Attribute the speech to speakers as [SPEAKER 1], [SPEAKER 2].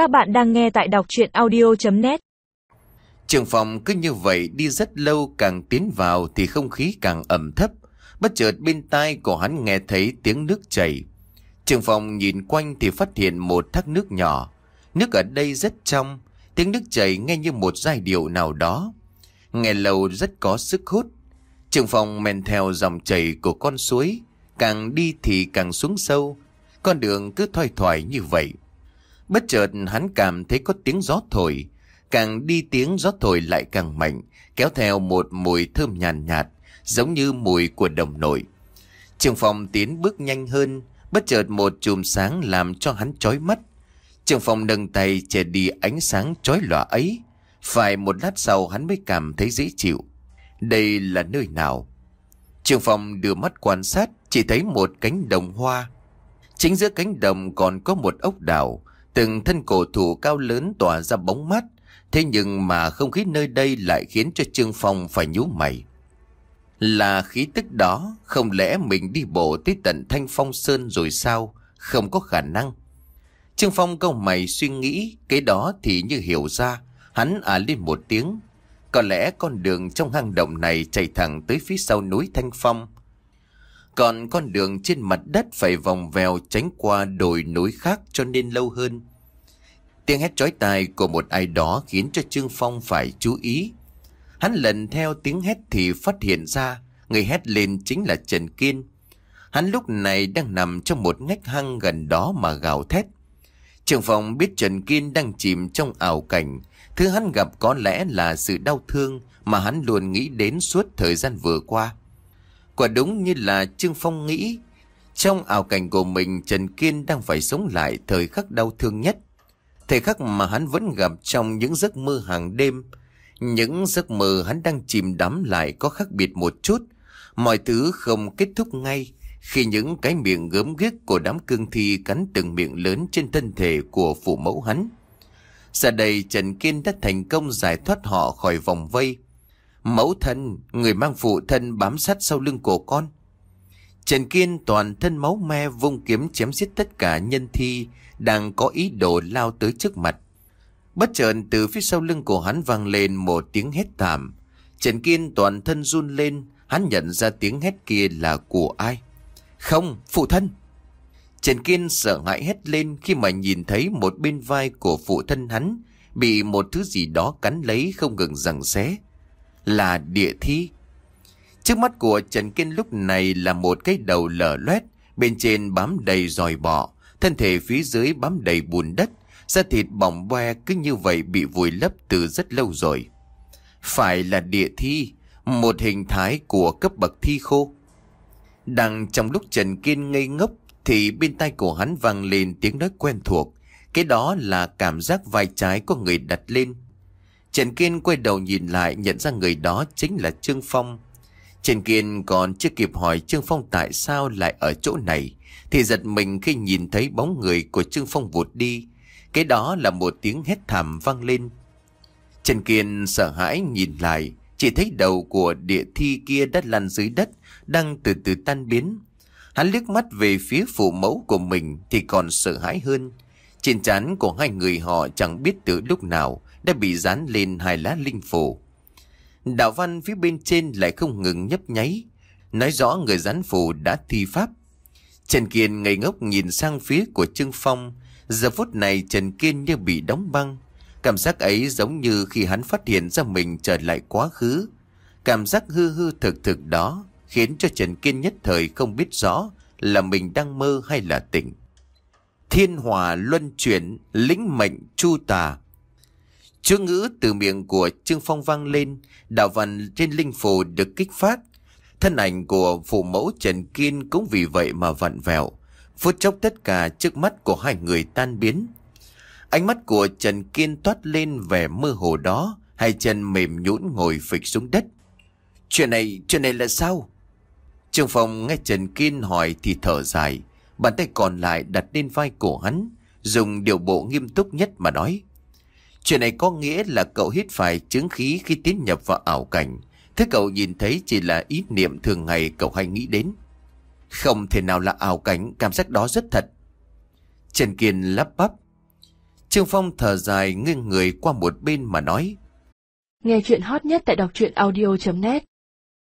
[SPEAKER 1] Các bạn đang nghe tại đọc chuyện audio.net
[SPEAKER 2] Trường phòng cứ như vậy đi rất lâu càng tiến vào thì không khí càng ẩm thấp. Bất chợt bên tai của hắn nghe thấy tiếng nước chảy. Trường phòng nhìn quanh thì phát hiện một thác nước nhỏ. Nước ở đây rất trong, tiếng nước chảy nghe như một giai điệu nào đó. Nghe lâu rất có sức hút. Trường phòng men theo dòng chảy của con suối, càng đi thì càng xuống sâu. Con đường cứ thoai thoải như vậy. Bất chợt hắn cảm thấy có tiếng gió thổi. Càng đi tiếng gió thổi lại càng mạnh, kéo theo một mùi thơm nhàn nhạt, nhạt, giống như mùi của đồng nội. Trường phòng tiến bước nhanh hơn, bất chợt một chùm sáng làm cho hắn chói mắt. Trường phòng nâng tay che đi ánh sáng chói lòa ấy. Phải một lát sau hắn mới cảm thấy dễ chịu. Đây là nơi nào? Trường phòng đưa mắt quan sát, chỉ thấy một cánh đồng hoa. Chính giữa cánh đồng còn có một ốc đảo, từng thân cổ thụ cao lớn tỏa ra bóng mát. Thế nhưng mà không khí nơi đây lại khiến cho Trương Phong phải nhú mày. Là khí tức đó, không lẽ mình đi bộ tới tận Thanh Phong Sơn rồi sao? Không có khả năng. Trương Phong câu mày suy nghĩ, cái đó thì như hiểu ra, hắn à lên một tiếng. Có lẽ con đường trong hang động này chạy thẳng tới phía sau núi Thanh Phong. Còn con đường trên mặt đất phải vòng vèo tránh qua đồi núi khác cho nên lâu hơn. Tiếng hét chói tai của một ai đó khiến cho Trương Phong phải chú ý. Hắn lần theo tiếng hét thì phát hiện ra người hét lên chính là Trần Kiên. Hắn lúc này đang nằm trong một ngách hang gần đó mà gào thét. Trường phòng biết Trần Kiên đang chìm trong ảo cảnh. Thứ hắn gặp có lẽ là sự đau thương mà hắn luôn nghĩ đến suốt thời gian vừa qua. Quả đúng như là Trương Phong nghĩ. Trong ảo cảnh của mình, Trần Kiên đang phải sống lại thời khắc đau thương nhất. Thời khắc mà hắn vẫn gặp trong những giấc mơ hàng đêm. Những giấc mơ hắn đang chìm đắm lại có khác biệt một chút. Mọi thứ không kết thúc ngay khi những cái miệng gớm ghiếc của đám cương thi cắn từng miệng lớn trên thân thể của phụ mẫu hắn. Giờ đây Trần Kiên đã thành công giải thoát họ khỏi vòng vây. Mẫu thân, người mang phụ thân bám sát sau lưng cổ con. Trần Kiên toàn thân máu me vung kiếm chém giết tất cả nhân thi đang có ý đồ lao tới trước mặt. Bất chợt từ phía sau lưng của hắn vang lên một tiếng hét thảm. Trần Kiên toàn thân run lên, hắn nhận ra tiếng hét kia là của ai. Không, phụ thân. Trần Kiên sợ hãi hét lên khi mà nhìn thấy một bên vai của phụ thân hắn bị một thứ gì đó cắn lấy không ngừng rằng xé. Là địa thi. Trước mắt của Trần Kiên lúc này là một cái đầu lở loét, bên trên bám đầy dòi bọ, thân thể phía dưới bám đầy bùn đất, da thịt bỏng boe cứ như vậy bị vùi lấp từ rất lâu rồi. Phải là địa thi, một hình thái của cấp bậc thi khô. Đang trong lúc Trần Kiên ngây ngốc thì bên tai của hắn vang lên tiếng nói quen thuộc. Cái đó là cảm giác vai trái của người đặt lên. Trần Kiên quay đầu nhìn lại nhận ra người đó chính là Trương Phong. Trần Kiên còn chưa kịp hỏi Trương Phong tại sao lại ở chỗ này, thì giật mình khi nhìn thấy bóng người của Trương Phong vụt đi. Cái đó là một tiếng hét thảm vang lên. Trần Kiên sợ hãi nhìn lại, chỉ thấy đầu của địa thi kia đất lăn dưới đất, đang từ từ tan biến. Hắn liếc mắt về phía phụ mẫu của mình thì còn sợ hãi hơn. Trên trán của hai người họ chẳng biết từ lúc nào đã bị dán lên hai lá linh phù. Đạo văn phía bên trên lại không ngừng nhấp nháy, nói rõ người dán phù đã thi pháp. Trần Kiên ngây ngốc nhìn sang phía của Trương Phong, giờ phút này Trần Kiên như bị đóng băng. Cảm giác ấy giống như khi hắn phát hiện ra mình trở lại quá khứ. Cảm giác hư hư thực thực đó khiến cho Trần Kiên nhất thời không biết rõ là mình đang mơ hay là tỉnh. Thiên hòa luân chuyển, lĩnh mệnh chu tà chú ngữ từ miệng của Trương Phong vang lên, đạo văn trên linh phù được kích phát. Thân ảnh của phụ mẫu Trần Kiên cũng vì vậy mà vặn vẹo. Phút chốc tất cả trước mắt của hai người tan biến. Ánh mắt của Trần Kiên toát lên vẻ mơ hồ đó, hai chân mềm nhũn ngồi phịch xuống đất. Chuyện này, chuyện này là sao? Trương Phong nghe Trần Kiên hỏi thì thở dài, bàn tay còn lại đặt lên vai cổ hắn, dùng điều bộ nghiêm túc nhất mà nói. Chuyện này có nghĩa là cậu hít phải chứng khí khi tiến nhập vào ảo cảnh. Thế cậu nhìn thấy chỉ là ý niệm thường ngày cậu hay nghĩ đến. Không thể nào là ảo cảnh, cảm giác đó rất thật. Trần Kiên lắp bắp. Trương Phong thở dài nghiêng người qua một bên mà nói.
[SPEAKER 3] Nghe chuyện hot nhất tại đọc truyện audio.net